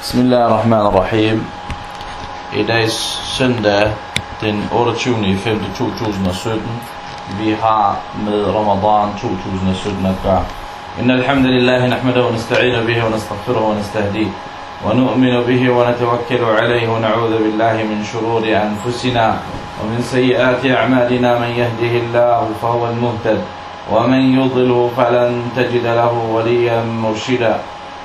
Bismillahirrahmanirrahim. I dags søndag den 28. 5. 2017. Vi har med Ramadan 2017 at gøre. إن الحمد لله نحمده ونستعين به ونستغفره ونستهديه ونؤمن به ونتوكل عليه ونعوذ بالله من شرور أنفسنا ومن سيئات أعمالنا من يهده الله فهو المهتد ومن يضله فلن تجد له وليا مرشدا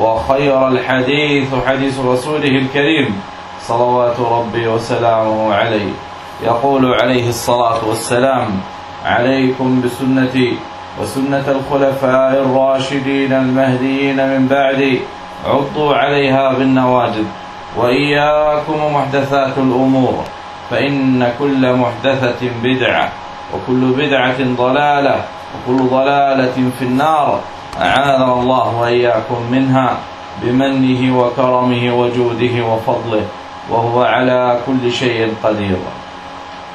وخير الحديث حديث رسوله الكريم. صلوات ربي وسلامه عليه. يقول عليه الصلاة والسلام عليكم بسنتي وسنة الخلفاء الراشدين المهديين من بعدي. عضوا عليها بالنواجد وإياكم محدثات الأمور. فإن كل محدثة بدعة وكل بدعة ضلالة وكل ضلالة في النار. أعاذنا الله وإياكم منها بمنه وكرمه وجوده وفضله وهو على كل شيء قدير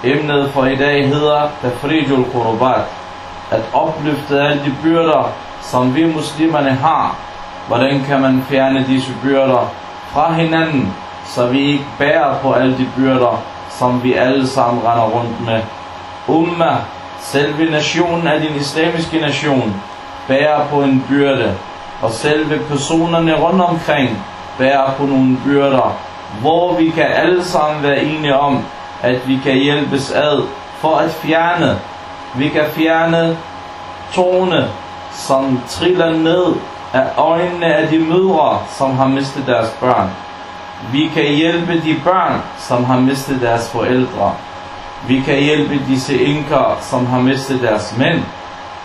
Emnet for i dag hedder Tafrijul Qurbat At opløfte alle de byrder, som vi muslimerne har. Hvordan kan man fjerne disse byrder fra hinanden, så vi ikke bærer på alle de byrder, som vi alle sammen render rundt med. Umma, selve nationen af din islamiske nation, bærer på en byrde, og selve personerne rundt omkring bærer på nogle byrder, hvor vi kan alle sammen være enige om, at vi kan hjælpes ad for at fjerne. Vi kan fjerne tårne, som triller ned af øjnene af de mødre, som har mistet deres børn. Vi kan hjælpe de børn, som har mistet deres forældre. Vi kan hjælpe disse enker, som har mistet deres mænd.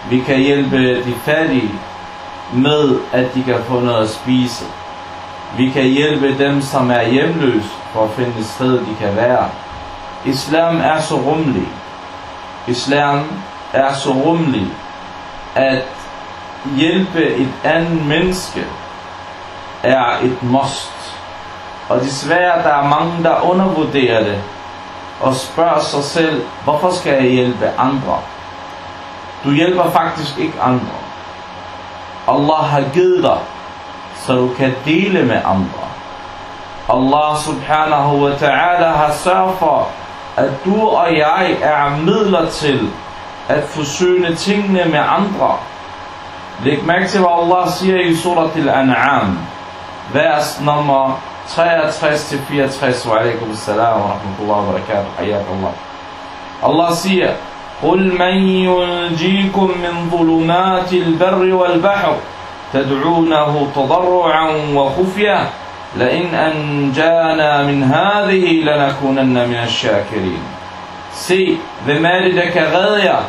Vi kan hjælpe de fattige med, at de kan få noget at spise. Vi kan hjælpe dem, som er hjemløse, for at finde et sted, de kan være. Islam er så rummelig. Islam er så rummelig, at hjælpe et andet menneske er et must. Og desværre, der er mange, der undervurderer det og spørger sig selv, hvorfor skal jeg hjælpe andre? Du hjælper faktisk ikke andre. Allah har givet dig, så du kan dele med andre. Allah subhanahu wa ta'ala har sørget for, at du og jeg er midler til at forsyne tingene med andre. Læg mærke til, hvad Allah siger i surat al-An'am, vers nummer 63-64. Wa alaikum salam wa rahmatullahi wa barakatuh. Allah. Allah siger, قل من ينجيكم من ظلمات البر والبحر تدعونه تضرعا وخفية لئن أنجانا من هذه لنكونن من الشاكرين Se, hvem er det, der kan redde jer,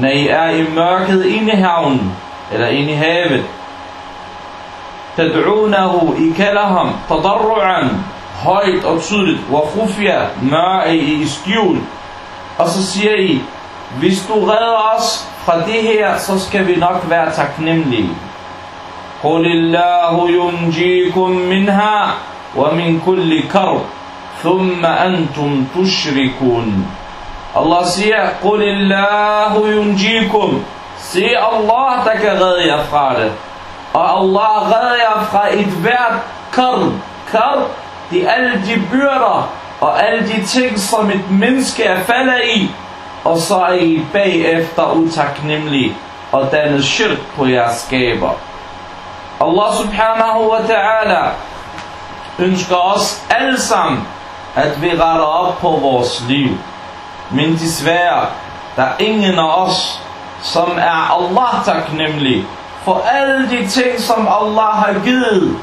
når I er i mørket inde i havnen, eller inde i havet? Tad'unahu, I kalder ham, tadarru'an, højt og tydeligt, wa khufya, mør i skjul. Og så siger I, hvis du redder os fra det her, så skal vi nok være taknemmelige. قل الله ينجيكم منها ومن كل كرب ثم أنتم تشركون Allah siger, قل الله ينجيكم Se Allah, der kan redde jer fra det. Og Allah redder jer fra et hvert karb. Karb, det er alle de byrder og alle de ting, som et menneske er faldet i. Og så er I bagefter utaknemmelige og dannet shirk på jeres skaber. Allah subhanahu wa ta'ala ønsker os alle sammen, at vi retter op på vores liv. Men desværre, der er ingen af os, som er Allah taknemmelig for alle de ting, som Allah har givet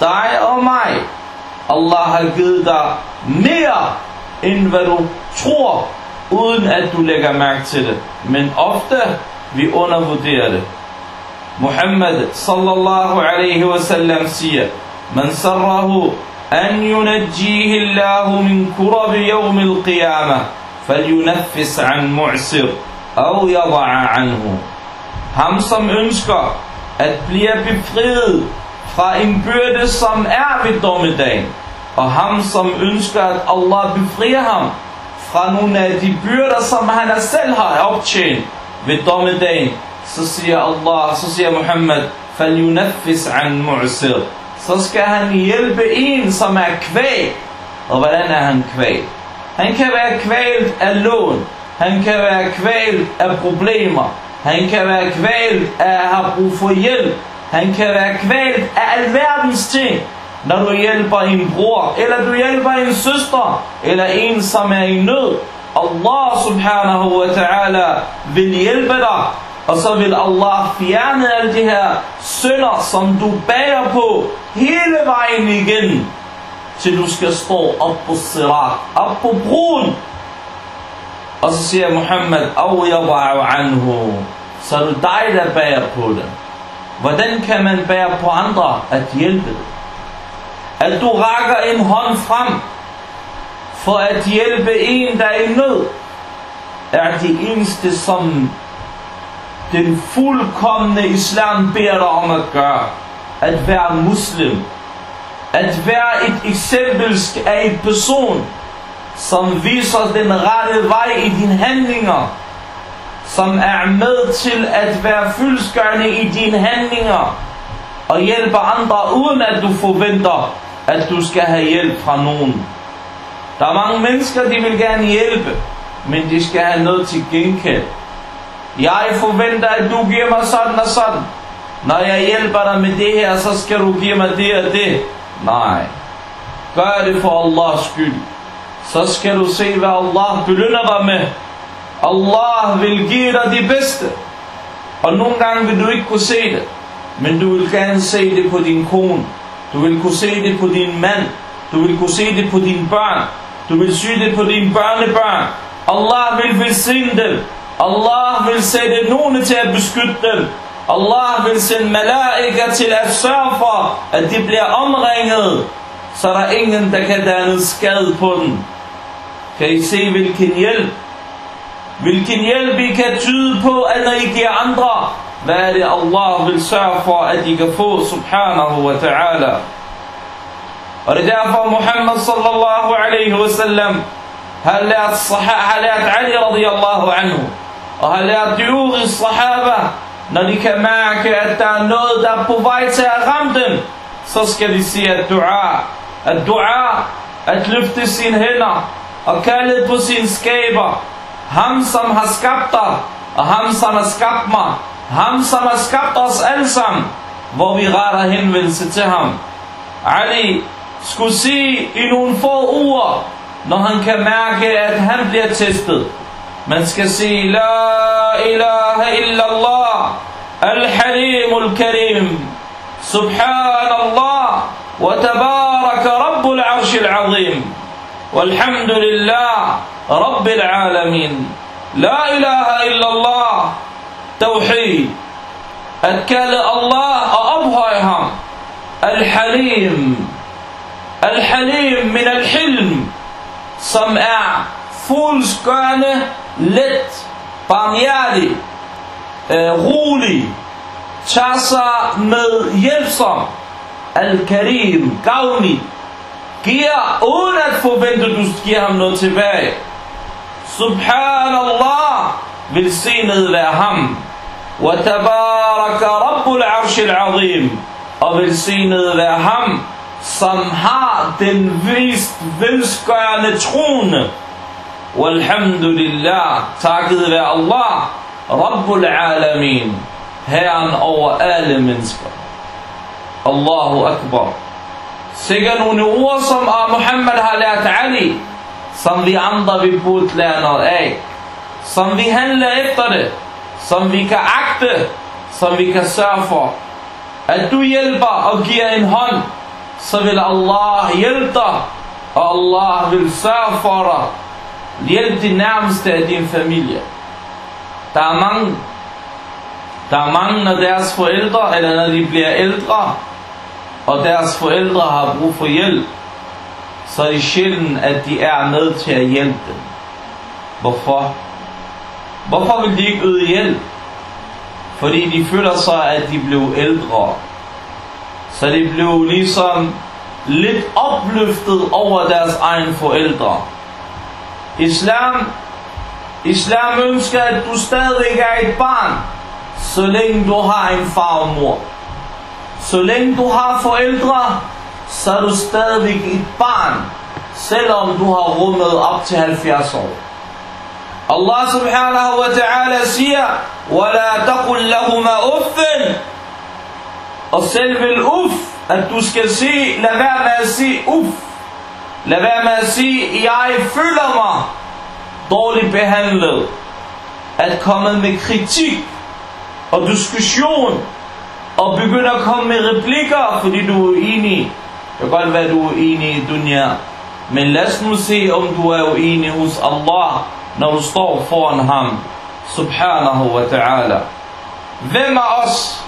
dig og mig. Allah har givet dig mere, end hvad du tror, uden at du lægger mærke til det. Men ofte vi undervurderer det. Muhammad sallallahu alaihi wasallam siger, man sarrahu an yunajjihi Allahu min kurab yawm al-qiyamah, falyunaffis an mu'sir, aw yada'a anhu. Ham som ønsker at blive befriet fra en byrde, som er ved dommedagen, og ham som ønsker, at Allah befrier ham fra nogle af de byrder som han selv har optjent ved dommedagen så siger Allah, så siger Muhammad فَلْيُنَفِّسْ عَنْ مُعْسِرٍ så skal han hjælpe en, som er kvæg. Og hvordan er han kvæg? Han kan være kvalt af lån. Han kan være kvalt af problemer. Han kan være kvalt af at have brug for hjælp. Han kan være kvalt af alverdens ting. Når du hjælper en bror, eller du hjælper en søster, eller en, som er i nød. Allah subhanahu wa ta'ala vil hjælpe dig og så vil Allah fjerne alle de her synder, som du bærer på hele vejen igen, til du skal stå op på sirat, op på broen. Og så siger Muhammad, Au yada'u anhu, så er det dig, der bærer på det. Hvordan kan man bære på andre at hjælpe dem? At du rækker en hånd frem for at hjælpe en, der er i nød, er det eneste, som den fuldkommende islam beder dig om at gøre. At være muslim. At være et eksempel af en person, som viser den rette vej i dine handlinger. Som er med til at være fyldskørende i dine handlinger. Og hjælpe andre, uden at du forventer, at du skal have hjælp fra nogen. Der er mange mennesker, de vil gerne hjælpe, men de skal have noget til gengæld. Jeg forventer, at du giver mig sådan og sådan. Når jeg hjælper dig med det her, så skal du give mig det og det. Nej. Gør det for Allahs skyld. Så skal du se, hvad Allah belønner dig med. Allah vil give dig det bedste. Og nogle gange vil du ikke kunne se det. Men du vil gerne se det på din kone. Du vil kunne se det på din mand. Du vil kunne se det på dine børn. Du vil se det på dine børnebørn. Allah vil velsigne dem. Allah vil sætte nogen til at beskytte dem. Allah vil sende malaika til at sørge for, at de bliver omringet, så der er ingen, der kan danne skade på den. Kan I se, hvilken hjælp? Hvilken hjælp I kan tyde på, at når I giver andre, hvad er det Allah vil sørge for, at de kan få, subhanahu wa ta'ala. Og det er derfor Muhammad sallallahu alaihi wasallam har lært, har lært Ali radiyallahu anhu, og har lært de øvrige sahaba, når de kan mærke, at der er noget, der er på vej til at ramme dem, så skal de sige at dua. At dua, at løfte sine hænder og kalde på sin skaber. Ham, som har skabt dig, og ham, som har skabt mig. Ham, som har skabt os alle sammen, hvor vi retter henvendelse til ham. Ali skulle sige i nogle få uger, når han kan mærke, at han bliver testet. Man skal sige, La ilaha illallah, al-halim al-karim, subhanallah, wa tabaraka rabbul arsh لله رب العالمين لا إله إلا الله توحيد أتكال الله أبهاهم الحليم الحليم من الحلم som er fuldskørende, let, barmhjertig, øh, rolig, tager sig med hjælpsom, al-karim, gavnig, giver uden at forvente, du giver ham noget tilbage. Subhanallah, velsignet være ham. وتبارك رب العرش العظيم og velsignet være ham som har den vist velskørende trone Walhamdulillah, takket være Allah, Rabbul Alamin, Herren over alle mennesker. Allahu Akbar. Sikkert nogle ord, som Muhammad har lært Ali, som vi andre vi burde lære noget af. Som vi handler efter det, som vi kan agte, som vi kan sørge for. At du hjælper og giver en hånd, så vil Allah hjælpe dig, og Allah vil sørge for dig. Hjælp de nærmeste af din familie. Der er mange, der er mange, når deres forældre, eller når de bliver ældre, og deres forældre har brug for hjælp, så er det sjældent, at de er med til at hjælpe dem. Hvorfor? Hvorfor vil de ikke yde hjælp? Fordi de føler sig, at de blev ældre. Så de blev ligesom lidt opløftet over deres egen forældre. Islam, Islam ønsker, at du stadig er et barn, så længe du har en far og mor. Så længe du har forældre, så er du stadig et barn, selvom du har rummet op til 70 år. Allah subhanahu wa ta'ala siger, وَلَا تَقُلْ لَهُمَا أُفٍّ Og selv vil uff, at du skal sige, lad være med at sige uff. Lad være med at sige, jeg føler mig dårligt behandlet. At komme med kritik og diskussion og begynde at komme med replikker, fordi du er enig. Det kan godt være, at du er enig i dunya. Men lad os nu se, om du er uenig hos Allah, når du står foran ham. Subhanahu wa ta'ala. Hvem af os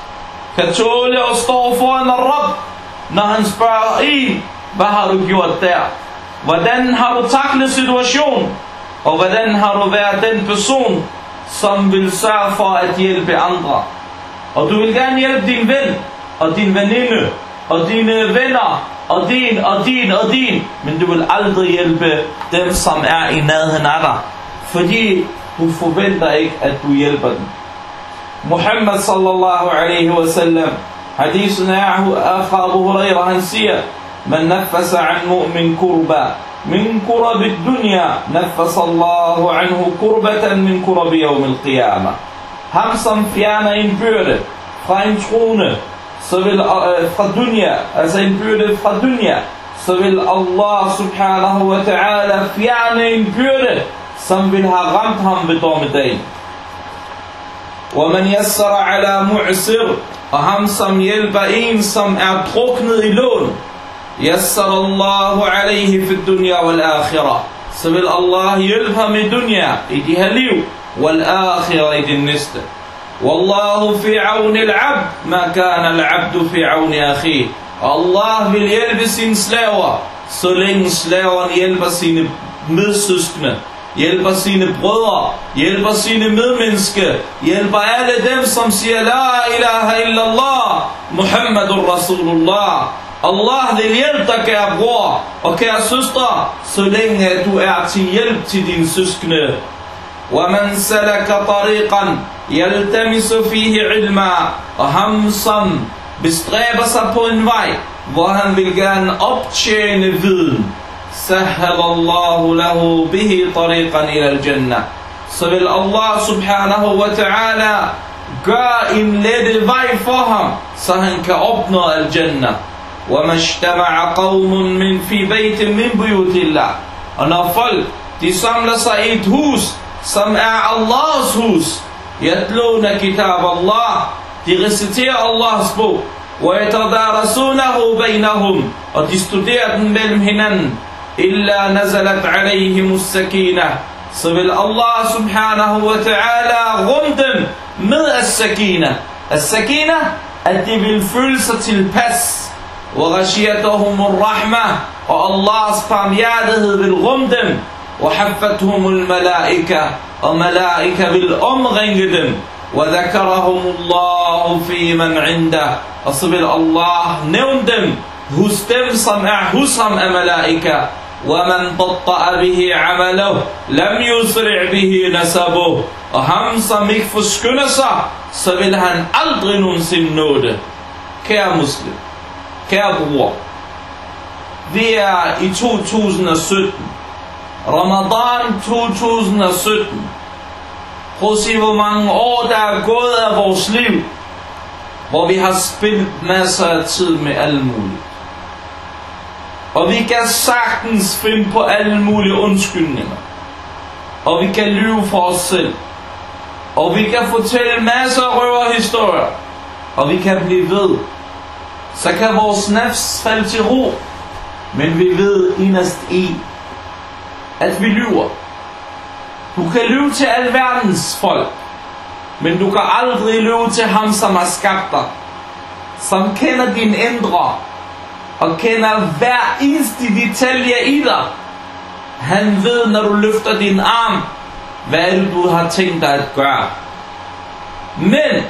kan tåle at stå foran Rab, når han spørger en, hvad har du gjort der? Hvordan har du taklet situationen? Og hvordan har du været den person, som vil sørge for at hjælpe andre? Og du vil gerne hjælpe din ven, og din veninde, og dine venner, og din, og din, og din. Men du vil aldrig hjælpe dem, som er i nærheden af dig. Fordi du forventer ikke, at du hjælper dem. Muhammad sallallahu alaihi wa sallam, hadisen er fra Abu Hurairah, han siger, من نفس عن مؤمن كربا من كرب الدنيا نفس الله عنه كربة من كرب يوم القيامة Ham som fjerner en byrde fra en trone, så vil uh, fra dunya, altså en byrde fra dunya, så vil Allah subhanahu wa ta'ala fjerne en byrde, som vil have ramt ham ved dommedagen. وَمَنْ يَسَّرَ عَلَى مُعْسِرْ Og ham som hjælper en, som er druknet i lån, يَسَّرَ اللَّهُ عَلَيْهِ فِي الدُّنْيَا وَالْآخِرَةِ Så vil Allah hjælpe ham i dunya, i de her liv, والآخرة i den næste. والله في عون العبد ما كان العبد في عون أخيه Allah vil hjælpe sine slaver, så længe slaveren hjælper sine medsøskende, hjælper sine brødre, hjælper sine medmennesker, hjælper alle dem, som siger La ilaha illallah, Muhammadur Rasulullah. Allah vil hjælpe dig, kære bror og kære søstre, så længe du er til hjælp til dine søskende. ومن سلك طريقا يلتمس فيه علما og ham som bestræber sig på en vej hvor han vil gerne optjene viden سهل الله له به طريقا إلى الجنة så vil Allah subhanahu wa ta'ala gøre en lette vej for ham så han kan opnå al-Jannah وما اجتمع قوم من في بيت من بيوت الله og når folk de samler sig i et hus som er Allahs hus. Yatluna kitab Allah. De reciterer Allahs bog. وَيَتَدَارَسُونَهُ بَيْنَهُمْ Og de studerer den mellem hinanden. إلا نزلت عليهم السكينة. صبل الله سبحانه وتعالى غمد من السكينة. السكينة أتي بالفلسة البس وغشيتهم الرحمة. والله سبحانه يعده بالغمد وحفتهم الملائكة. وملائكة بالأمغندم وذكرهم الله في من عنده. أصبر الله نومدم هستم صمع هسم أملائكة. ومن بطأ به عمله لم يسرع به نسبه og ham som ikke forskynder sig så vil han aldrig nogensinde nå det kære muslim kære bror vi er i 2017 Ramadan 2017. Prøv at se, hvor mange år der er gået af vores liv, hvor vi har spildt masser af tid med alle mulige. og vi kan sagtens finde på alle mulige undskyldninger. Og vi kan lyve for os selv. Og vi kan fortælle masser af røverhistorier. Og vi kan blive ved. Så kan vores nafs falde til ro. Men vi ved inderst i, at vi lyver. Du kan lyve til alverdens folk, men du kan aldrig lyve til ham, som har skabt dig, som kender din indre, og kender hver eneste detalje i dig. Han ved, når du løfter din arm, hvad er det, du har tænkt dig at gøre. Men,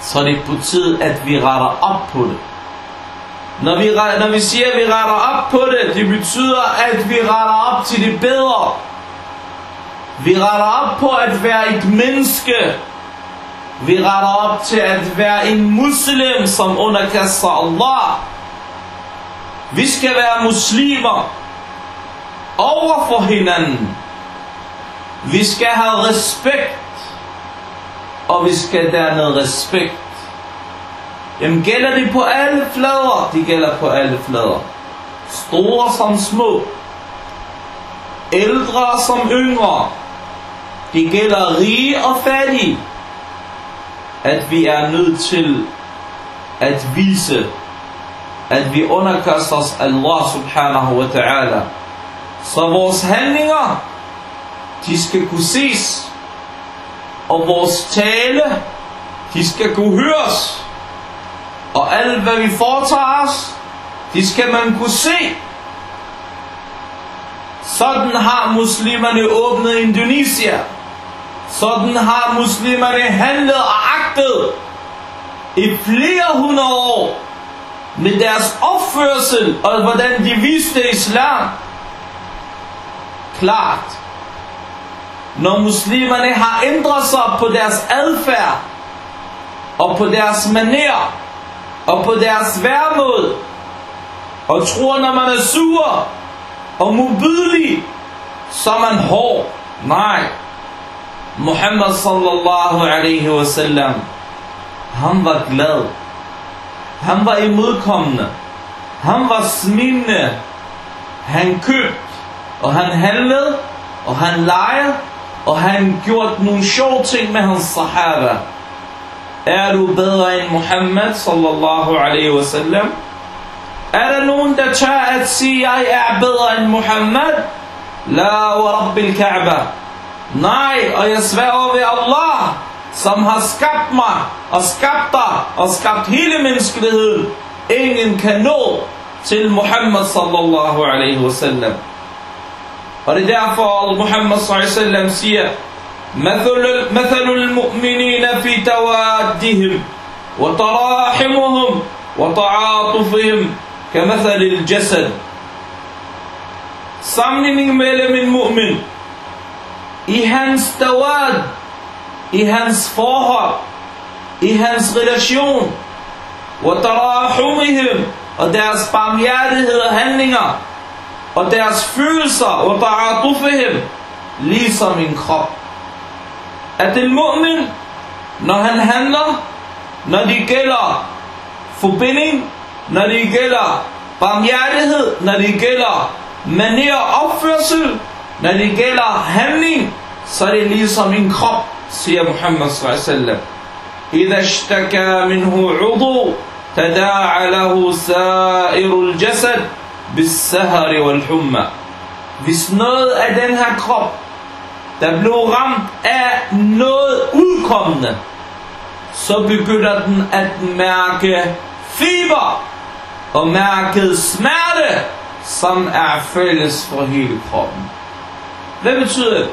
så er det på tid, at vi retter op på det. Når vi, når vi siger, at vi retter op på det, det betyder, at vi retter op til det bedre. Vi retter op på at være et menneske. Vi retter op til at være en muslim, som underkaster Allah. Vi skal være muslimer over for hinanden. Vi skal have respekt, og vi skal dernede respekt. Jamen gælder det på alle flader? De gælder på alle flader. Store som små. Ældre som yngre. Det gælder rige og fattige. At vi er nødt til at vise, at vi underkaster os Allah subhanahu wa ta'ala. Så vores handlinger, de skal kunne ses. Og vores tale, de skal kunne høres. Og alt hvad vi foretager os, det skal man kunne se. Sådan har muslimerne åbnet Indonesia. Sådan har muslimerne handlet og agtet i flere hundrede år med deres opførsel og hvordan de viste islam. Klart. Når muslimerne har ændret sig på deres adfærd og på deres manerer, og på deres værmod og tror, når man er sur og modbydelig, så er man hård. Nej. Muhammad sallallahu alaihi wasallam, han var glad. Han var imodkommende. Han var smilende. Han købte, og han handlede, og han lejede, og han gjorde nogle sjove ting med hans sahaba. Er du bedre end Muhammad sallallahu alaihi wasallam? Er der nogen, der tør at sige, jeg er bedre end Muhammad? La wa rabbil Kaaba. Nej, og jeg sværger ved Allah, som har skabt mig, og skabt dig, og skabt hele menneskeligheden. Ingen kan nå til Muhammad sallallahu alaihi wasallam. Og det er derfor, Muhammad sallallahu alaihi wasallam siger, مثل مثل المؤمنين في توادهم وتراحمهم وتعاطفهم كمثل الجسد Sammenligning mellem en mu'min i tawad, i hans forhold, i hans relation, og og deres barmhjertighed og handlinger, og deres følelser, og ta'atufihim, ligesom en krop. At en mu'min, når han handler, når det gælder forbinding, når det gælder barmhjertighed, når det gælder maner og opførsel, når det gælder handling, så er det ligesom en krop, siger Muhammad sallallahu إذا اشتكى منه عضو تداعى له سائر الجسد بالسهر والحمى Hvis noget af den her krop, der blev ramt af noget udkommende, så begynder den at mærke fiber og mærke smerte, som er fælles for hele kroppen. Hvad betyder det?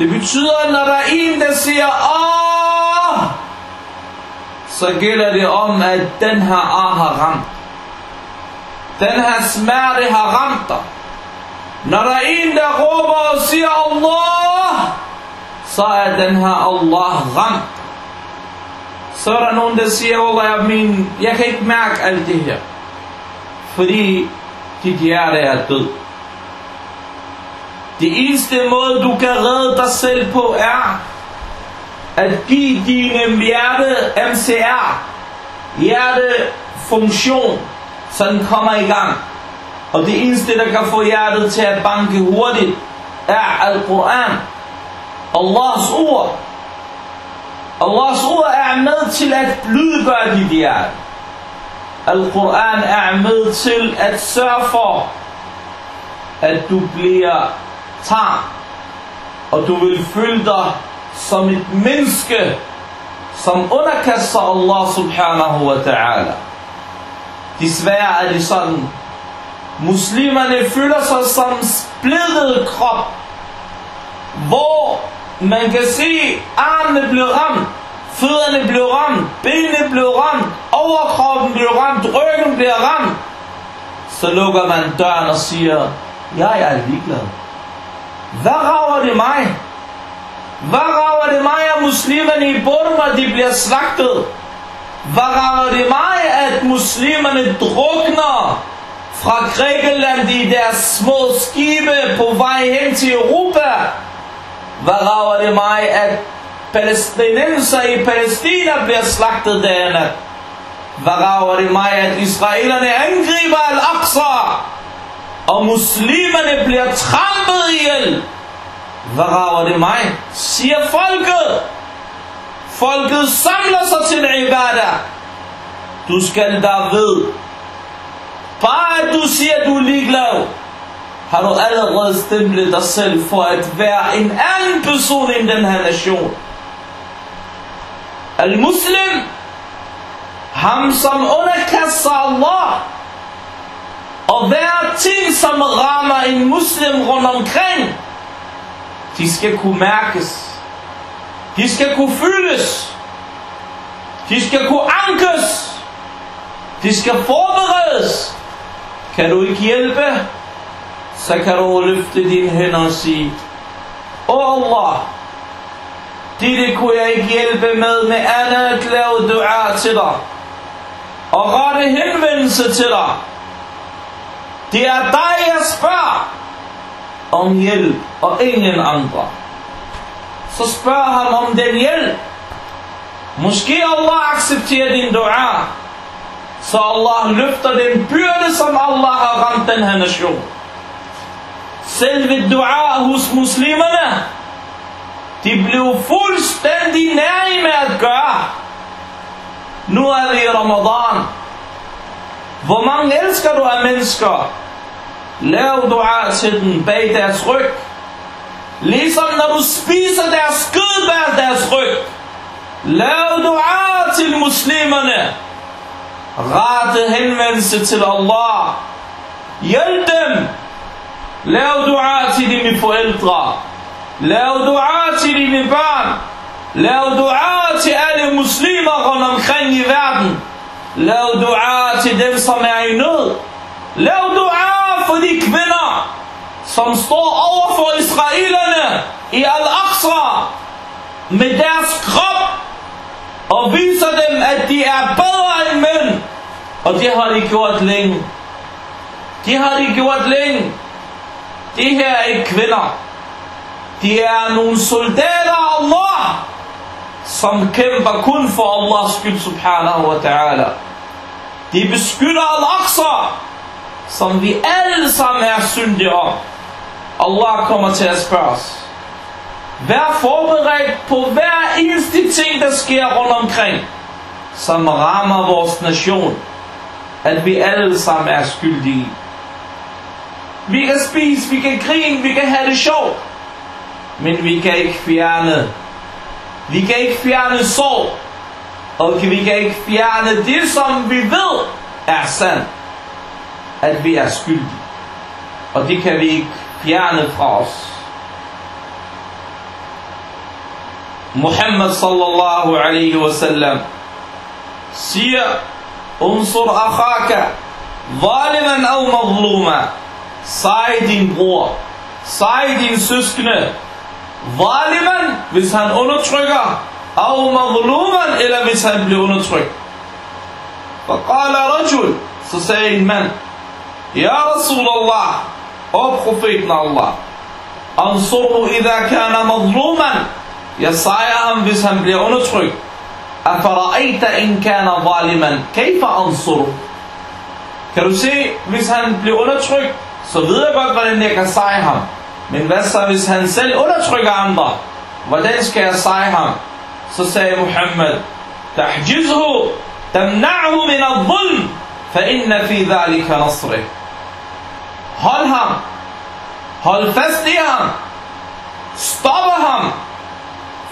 Det betyder, når der er en, der siger, ah, så gælder det om, at den her ar har ramt. Den her smerte har ramt dig. Når der er en, der råber og siger Allah, så er den her Allah ramt. Så er der nogen, der siger, Allah, jeg, min, jeg kan ikke mærke alt det her. Fordi dit hjerte er død. Det eneste måde, du kan redde dig selv på, er at give dine hjerte MCR, hjertefunktion, så den kommer i gang. Og det eneste, der kan få hjertet til at banke hurtigt, er Al-Quran. Allahs ord. Allahs ord er med til at blødgøre dit hjerte. Al-Quran er med til at sørge for, at du bliver tager, og du vil føle dig som et menneske, som underkaster Allah subhanahu wa ta'ala. Desværre er det sådan. Muslimerne føler sig som splittet krop, hvor man kan se, armene blev ramt, fødderne blev ramt, benene blev ramt, overkroppen blev ramt, ryggen blev ramt. Så lukker man døren og siger, jeg er ligeglad. Hvad rager det mig? Hvad rager det mig, at muslimerne i Burma de bliver slagtet? Hvad rager det mig, at muslimerne drukner fra Grækenland i deres små skibe på vej hen til Europa? Hvad rager det mig, at palæstinenser i Palæstina bliver slagtet derinde? Hvad rager det mig, at israelerne angriber Al-Aqsa, og muslimerne bliver trampet ihjel? Hvad rager det mig? Siger folket. Folket samler sig til ibadah. Du skal da ved. Bare at du siger, at du er ligeglad, har du allerede stemplet dig selv for at være en anden person i den her nation. Al-Muslim, ham som underkaster Allah, og hver ting som rammer en muslim rundt omkring, de skal kunne mærkes. De skal kunne føles. De skal kunne ankes. De skal forberedes. Kan du ikke hjælpe, så kan du løfte dine hænder og sige, Åh Allah, dette kunne jeg ikke hjælpe med med andet at lave dua til dig. Og rette henvendelse til dig. Det er dig, jeg spørger om hjælp og ingen andre. Så spørg ham om den hjælp. Måske Allah accepterer din dua. Så Allah løfter den byrde, som Allah har ramt den her nation. Selve dua hos muslimerne, de blev fuldstændig nære med at gøre. Nu er vi i Ramadan. Hvor mange elsker du af mennesker? Lav dua til den bag deres ryg. Ligesom når du spiser deres kød bag deres ryg. Lav dua til muslimerne. Rette henvendelse til Allah. Hjælp dem. Lav dua til dine forældre. Lav dua til dine børn. Lav dua til alle muslimer rundt omkring i verden. Lav dua til dem, som er i nød. Lav dua for de kvinder, som står over for israelerne i Al-Aqsa med deres krop og viser dem, at de er bedre end mænd. Og det har de gjort længe. Det har de gjort længe. De her er ikke kvinder. De er nogle soldater af Allah, som kæmper kun for Allahs skyld, subhanahu wa ta'ala. De beskytter Al-Aqsa, som vi alle sammen er syndige om. Allah kommer til at spørge os. Vær forberedt på hver eneste ting, der sker rundt omkring, som rammer vores nation, at vi alle sammen er skyldige. Vi kan spise, vi kan grine, vi kan have det sjovt, men vi kan ikke fjerne, vi kan ikke fjerne sorg, og vi kan ikke fjerne det, som vi ved er sandt, at vi er skyldige. Og det kan vi ikke fjerne fra os. Muhammad sallallahu alaihi wasallam siger, Unsur akhaka, zaliman au mazluma. Sej din bror, sej din søskende, zaliman, hvis han undertrykker, au mazluman, eller hvis han undertrykt. فقال رجل, sagde en mand, Ja Rasulallah, og profeten Allah, Ansuru idha kana mazluman, jeg sejrer ham, hvis han. أفرأيت إن كان ظالما كيف أنصره Kan du se, hvis han bliver undertrykt, så ved jeg godt, hvordan jeg kan sejre ham. Men hvad så, hvis han selv undertrykker andre? Hvordan skal jeg sejre ham? Sagde Muhammad, تحجزه تمنعه من الظلم فإن في ذلك نصره Hold ham. Hold fast i ham. Stoppe ham.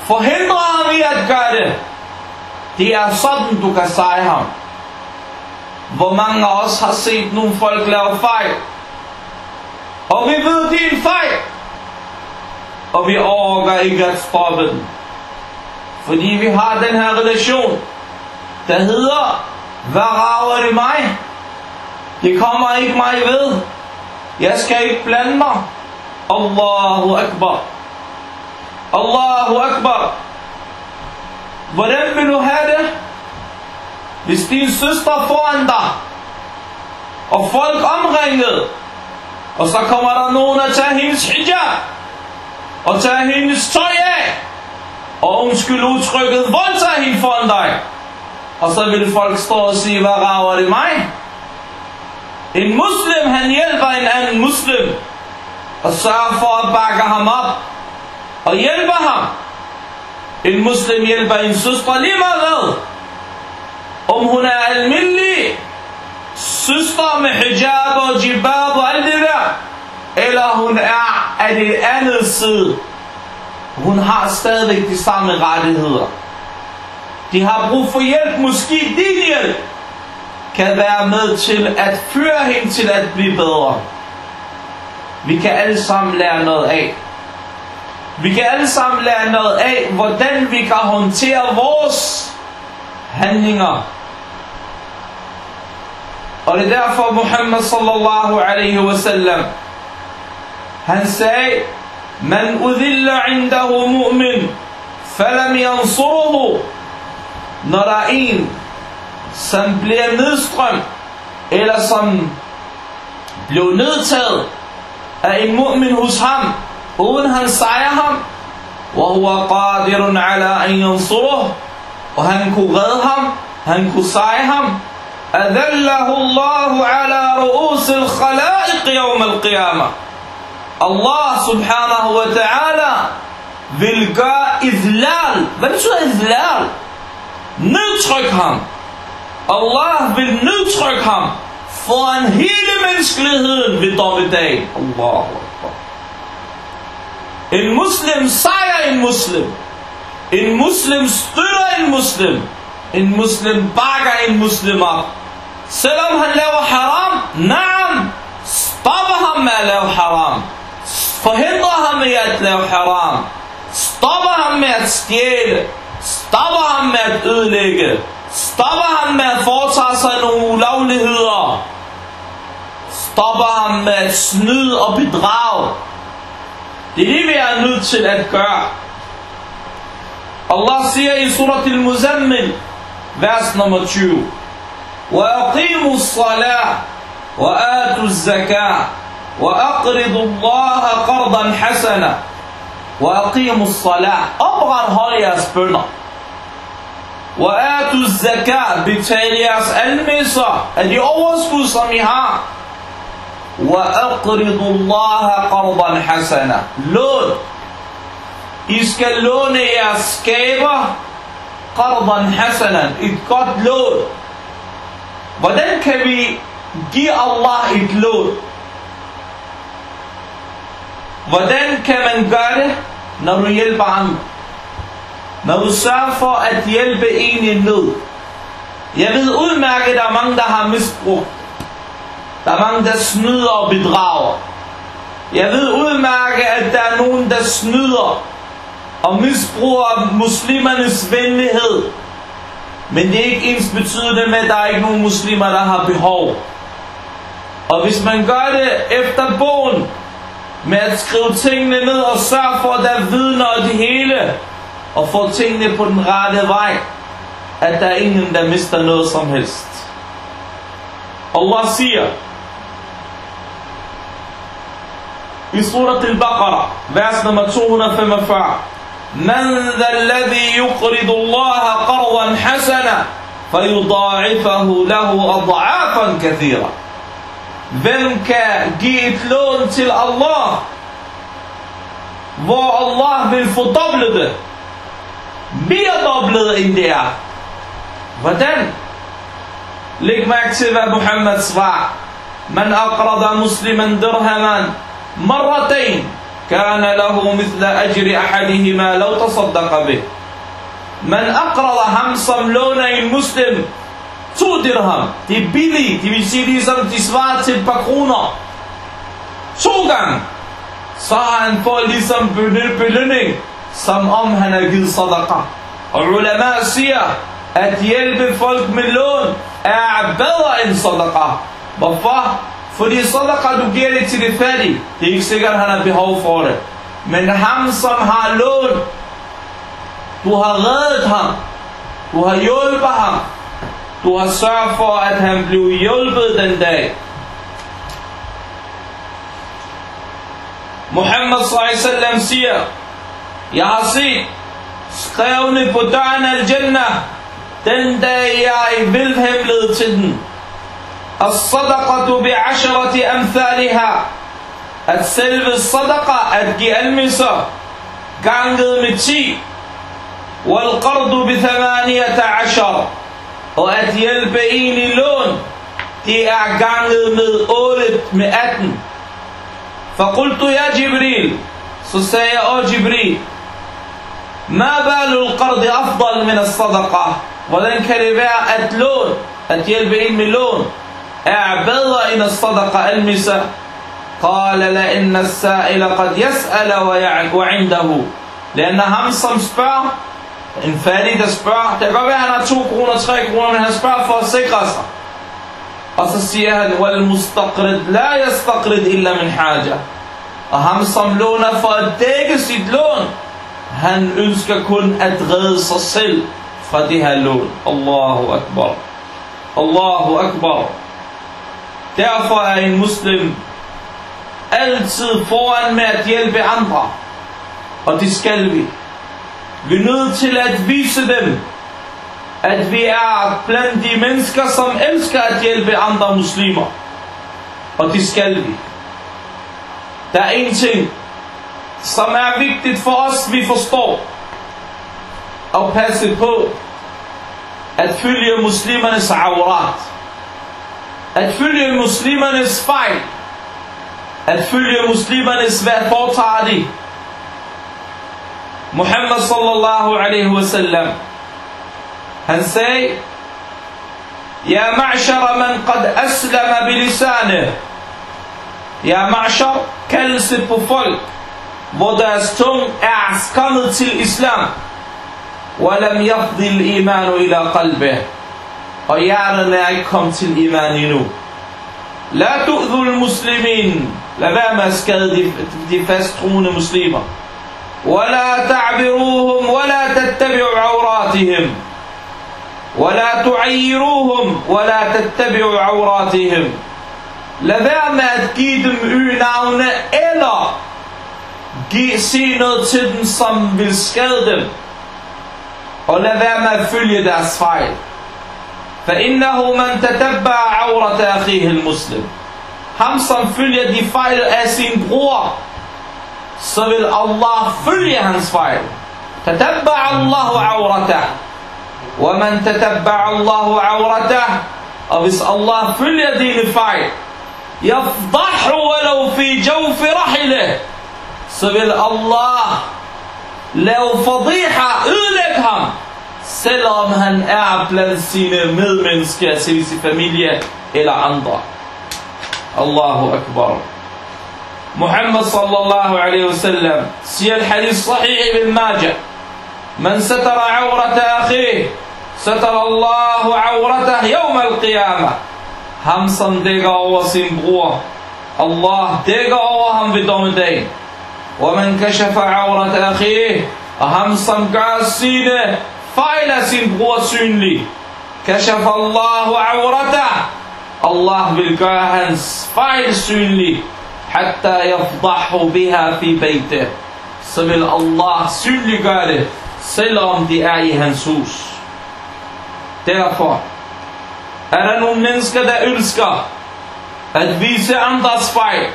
Forhindre ham i at gøre det. Det er sådan, du kan sejre ham. hvor mange af os har set nogle folk lave fejl. Og vi ved, det er en fejl. Og vi overgår ikke at stoppe den. Fordi vi har den her relation, der hedder, hvad rager det mig? Det kommer ikke mig ved. Jeg skal ikke blande mig. Allahu Akbar. Allahu Akbar. Hvordan vil du have det? Hvis din søster foran dig, og folk omringet, og så kommer der nogen at tage hendes hijab, og tage hendes tøj af, og skulle udtrykket, voldtager hende foran dig. Og så vil folk stå og sige, hvad rager det mig? En muslim, han hjælper en anden muslim, og sørger for at bakke ham op, og hjælper ham. En muslim hjælper en søster lige meget hvad. Om hun er almindelig søster med hijab og jibab og alt det der, eller hun er af det andet side. Hun har stadigvæk de samme rettigheder. De har brug for hjælp, måske din hjælp kan være med til at føre hende til at blive bedre. Vi kan alle sammen lære noget af. Vi kan alle sammen lære noget af, hvordan vi kan håndtere vores handlinger. Og det er derfor Muhammad sallallahu alaihi wasallam, han sagde, Man udhilla indahu mu'min, falam yansuruhu. Når der er en, som bliver nedstrøm, eller som blev nedtaget af en mu'min hos ham, uden han sejrer ham, وهو قادر على أن ينصره og han kunne redde ham, han kunne sejre ham, أذله الله على رؤوس الخلائق يوم القيامة Allah subhanahu wa ta'ala vil gøre izlal. Hvad betyder izlal? Nedtryk ham. Allah vil nedtrykke ham foran hele menneskeligheden ved dommedag. Allahu Akbar. En muslim sejrer en muslim. En muslim støtter en muslim. En muslim bakker en muslim op. Selvom han laver haram, naam, stopper ham med at lave haram Forhindrer ham med at lave haram. Stopper ham med at stjæle. Stopper ham med at ødelægge. Stopper ham med at foretage sig nogle ulovligheder. Stopper ham med at snyde og bedrage. Det er det, vi er nødt til at gøre. Allah siger i surat al-Muzammil, vers nummer 20. وَأَقِيمُوا الصَّلَاةِ وَآتُوا الزَّكَاةِ وَأَقْرِضُوا اللَّهَ قَرْضًا حَسَنًا وَأَقِيمُوا الصَّلَاةِ Oprethold jeres bønder. وَآتُوا الزَّكَاةِ Betal jeres almisser af de overskud, som I har. وَأَقْرِضُوا اللَّهَ قَرْضًا حَسَنًا Lån. I skal låne jeres skaber قَرْضًا حَسَنًا Et godt lån. Hvordan kan vi give Allah et lån? Hvordan kan man gøre det, når du hjælper andre? Når du sørger for at hjælpe en i nød. Jeg ved udmærket, at der er mange, der har misbrug. Der er mange, der snyder og bedrager. Jeg ved udmærket, at der er nogen, der snyder og misbruger muslimernes venlighed. Men det er ikke ens betydende med, at der er ikke nogen muslimer, der har behov. Og hvis man gør det efter bogen, med at skrive tingene ned og sørge for, at der er vidner og det hele, og få tingene på den rette vej, at der er ingen, der mister noget som helst. Allah siger i surat al-Baqarah, vers nummer 245, من ذا الذي يقرض الله قرضا حسنا فيضاعفه له أضعافا كثيرة Hvem kan give et lån til Allah, hvor Allah vil fordoble det? Mere doblet end det er. Hvordan? Læg mærke til, hvad Muhammad svarer. Man aqrada musliman dirhaman مرتين كان له مثل أجر أحدهما لو تصدق به من أقرض låner en muslim To dirham. Det er billigt. Det vil sige ligesom, de svarer til et par kroner. To gange. Så har han fået ligesom belønning, som om han har givet sadaqa. Og ulama siger, at hjælpe folk med lån er bedre end sadaqa. Hvorfor? Fordi sadaqa, du giver det til det fattige. Det er ikke sikkert, at han har behov for det. Men ham, som har lån, du har reddet ham. Du har hjulpet ham. Du har sørget for, at han blev hjulpet den dag. Muhammad s.a.v. siger, jeg har set skrevne på døren af Jannah, den dag jeg vilhemlede til den. الصدقة بعشرة أمثالها at selve sadaqa, at give almisser, ganget med 10, والقرض بثمانية عشر og at hjælpe en i lån, det er ganget med 8 med 18. فقلت يا جبريل jeg, åh Jibril, ما بال القرض أفضل من الصدقة at hjælpe en med lån, er bedre end الصدقة المسا قال لأن السائل قد يسأل وعنده لأن ham som en fattig der spørger det kan godt være at han har 2 kroner, 3 kroner men han spørger for at sikre sig og så siger han والمستقرد لا يستقرد إلا من حاجة og ham som låner for at dække sit lån han ønsker kun at redde sig selv fra det her lån Allahu Akbar Allahu Akbar derfor er en muslim altid foran med at hjælpe andre. Og det skal vi. Vi er nødt til at vise dem, at vi er blandt de mennesker, som elsker at hjælpe andre muslimer. Og det skal vi. Der er en ting, som er vigtigt for os, vi forstår. Og passe på, at følge muslimernes aurat. At følge muslimernes fejl at følge muslimernes hvad foretager de. Muhammad sallallahu alaihi wasallam, han sagde, Ja ma'shara man qad aslama bilisanih. Ja ma'shar, kaldelse på folk, hvor deres tung er kommet til islam. ولم يفضي الإيمان إلى قلبه og hjernen er ikke kommet til iman endnu. La tu'dhu al-muslimin Lad være med at skade de, de fasttroende muslimer. ولا تعبروهم ولا تتبعوا عوراتهم ولا تعيروهم ولا تتبعوا عوراتهم Lad være med at give dem øgenavne eller give, se noget til dem, som vil skade dem. Og lad være med at følge deres fejl. فإنه من تتبع عورة أخيه المسلم ham som følger de fejl af sin bror, så vil Allah følge hans fejl. تتبع الله عورته ومن تتبع الله عورته og hvis Allah følger dine fejl يفضح ولو في جوف رحله så vil Allah lave fadiha ødelægge ham selvom han er blandt sine medmennesker til sin familie eller andre الله أكبر محمد صلى الله عليه وسلم سي الحديث صحيح ابن ماجه من ستر عورة أخيه ستر الله عورته يوم القيامة همسن ديغا هو بغوه الله ديغا وهم في بدون دين ومن كشف عورة أخيه همسن قاسينه فإلى سنبغوه سنلي كشف الله عورته الله بالكاهنس فايل سنلي hatta yafdahu biha fi baytih. Så vil Allah synliggøre det, selvom det er i hans hus. Derfor er der nogle mennesker, der ønsker at vise andres fejl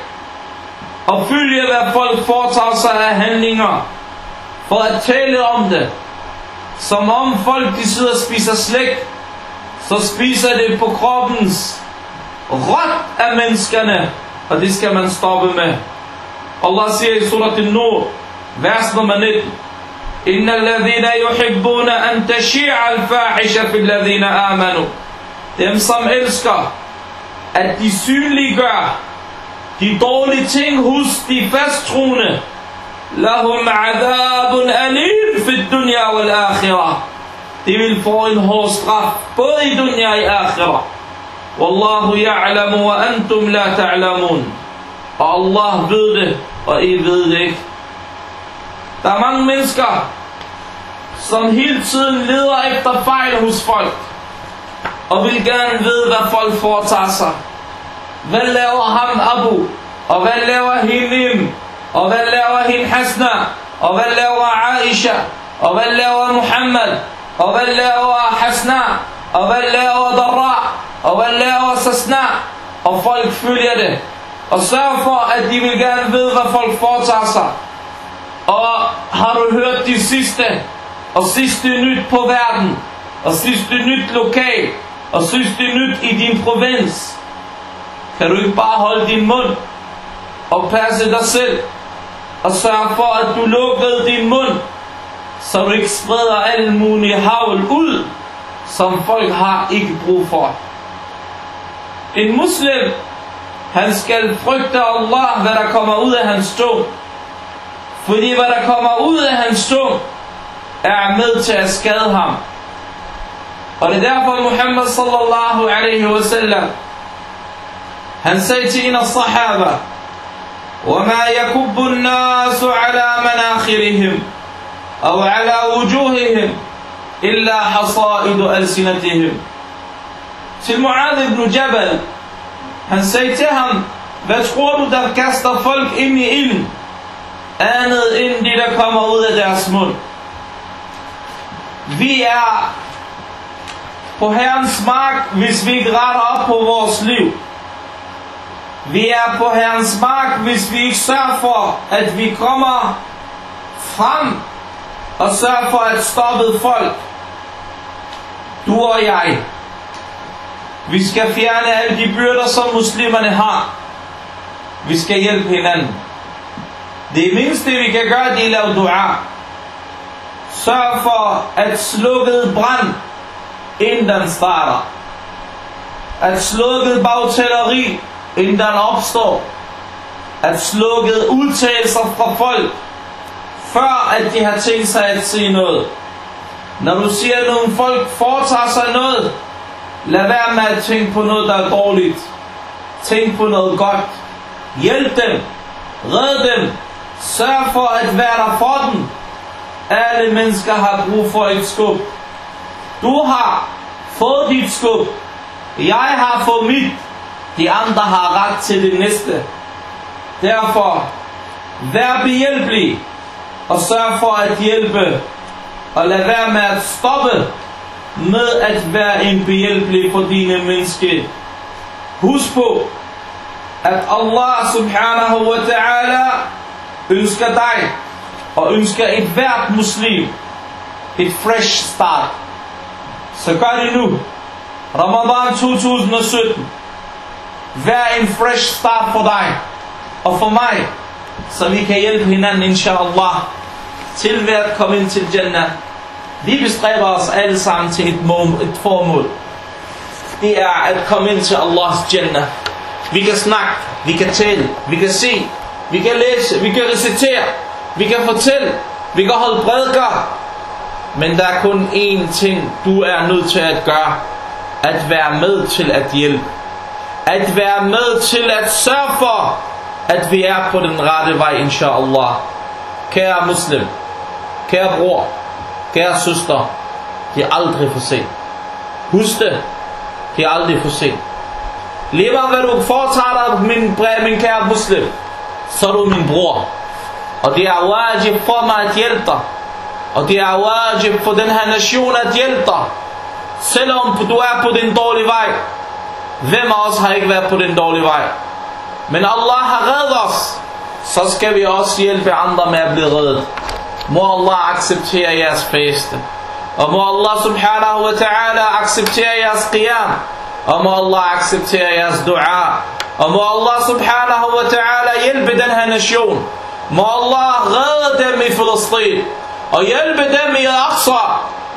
og følge, hvad folk foretager sig af handlinger, for at tale om det, som om folk de sidder og spiser slik, så spiser det på kroppens råt af menneskerne, og det skal man stoppe med. Allah siger i surat al-Nur, vers nummer 19, إن الذين يحبون أن تشيع الفاحشة في الذين آمنوا dem som elsker, at de synliggør de dårlige ting hos de fasttroende. Lahum adabun alim fi dunya wal akhirah. De vil få en hård straf, både i dunya og i akhirah. Wallahu ya'lamu wa antum la ta'lamun. Og Allah ved det, og I ved det ikke. Der er mange mennesker, som hele tiden leder efter fejl hos folk, og vil gerne vide, hvad folk foretager sig. Hvad laver ham Abu? Og hvad laver hende Og hvad laver hende Hasna? Og hvad laver Aisha? Og hvad laver Muhammad? Og hvad laver Hasna? Og hvad laver Darra? Og hvad laver Sasna? Og folk følger det. Og sørg for, at de vil gerne vide, hvad folk foretager sig. Og har du hørt de sidste? Og sidste nyt på verden? Og sidste nyt lokal? Og sidste nyt i din provins? Kan du ikke bare holde din mund og passe dig selv og sørge for, at du lukker din mund, så du ikke spreder alle mulige havl ud, som folk har ikke brug for. En muslim, han skal frygte Allah, hvad der kommer ud af hans stund. Fordi hvad der kommer ud af hans stund, er med til at skade ham. Og det er derfor Muhammad sallallahu alaihi wa sallam, han sagde til en af sahaba, وما يكب الناس على مناخرهم أو على وجوههم إلا حصائد ألسنتهم til Mu'adh ibn Jabal. Han sagde til ham, hvad tror du, der kaster folk ind i ilden? Andet end det, der kommer ud af deres mund. Vi er på Herrens mark, hvis vi ikke retter op på vores liv. Vi er på Herrens mark, hvis vi ikke sørger for, at vi kommer frem og sørger for at stoppe folk. Du og jeg. Vi skal fjerne alle de byrder, som muslimerne har. Vi skal hjælpe hinanden. Det mindste, vi kan gøre, det er at lave dua. Sørg for at slukke brand, inden den starter. At slukke bagtælleri, inden den opstår. At slukke udtalelser fra folk, før at de har tænkt sig at sige noget. Når du siger, at nogle folk foretager sig noget, lad være med at tænke på noget, der er dårligt. Tænk på noget godt. Hjælp dem. Red dem. Sørg for at være der for dem. Alle mennesker har brug for et skub. Du har fået dit skub. Jeg har fået mit. De andre har ret til det næste. Derfor, vær behjælpelig og sørg for at hjælpe. Og lad være med at stoppe med at være en behjælpelig for dine menneske. Husk på, at Allah subhanahu wa ta'ala ønsker dig og ønsker et hvert muslim et fresh start. Så gør det nu. Ramadan 2017. Vær en fresh start for dig og for mig, så vi kan hjælpe hinanden, inshallah, til ved at komme ind til Jannah. Vi bestræber os alle sammen til et, mål, et formål. Det er at komme ind til Allahs Jannah. Vi kan snakke, vi kan tale, vi kan se, vi kan læse, vi kan recitere, vi kan fortælle, vi kan holde prædiker. Men der er kun én ting, du er nødt til at gøre. At være med til at hjælpe at være med til at sørge for, at vi er på den rette vej, inshallah. Kære muslim, kære bror, kære søster, det er aldrig for sent. Husk det, det er aldrig for sent. Lige hvad du foretager dig, min, min kære muslim, så er du min bror. Og det er wajib for mig at hjælpe dig. Og det er wajib for den her nation at hjælpe dig. Selvom du er på den dårlige vej. Hvem af os har ikke været på den dårlige vej? Men Allah har reddet os. Så skal vi også hjælpe andre med at blive reddet. Må Allah acceptere jeres faste. Og må Allah subhanahu wa ta'ala acceptere jeres qiyam. Og må Allah acceptere jeres dua. Og må Allah subhanahu wa ta'ala hjælpe den her nation. Må Allah redde dem i Filistin. Og hjælpe dem i Aqsa.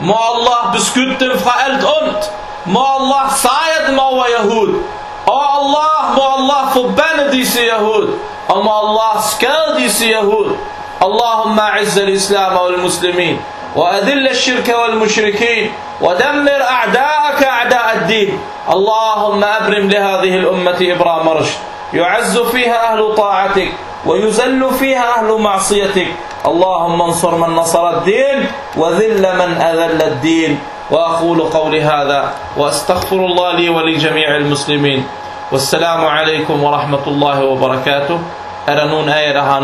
Må Allah beskytte dem fra alt ondt. må Allah sejre dem over Yahud. Og Allah, må Allah forbande disse Yahud. Og må Allah skade disse Yahud. اللهم اعز الإسلام والمسلمين وأذل الشرك والمشركين ودمر أعداءك أعداء الدين. اللهم أبرم لهذه الأمة إبرام رشد. يعز فيها أهل طاعتك ويذل فيها أهل معصيتك. اللهم انصر من نصر الدين وذل من أذل الدين. وأقول قولي هذا وأستغفر الله لي ولجميع المسلمين. والسلام عليكم ورحمة الله وبركاته. Af jer, der har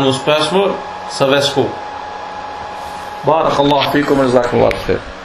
ça va se Barakallah fikum wa jazakumullah khair.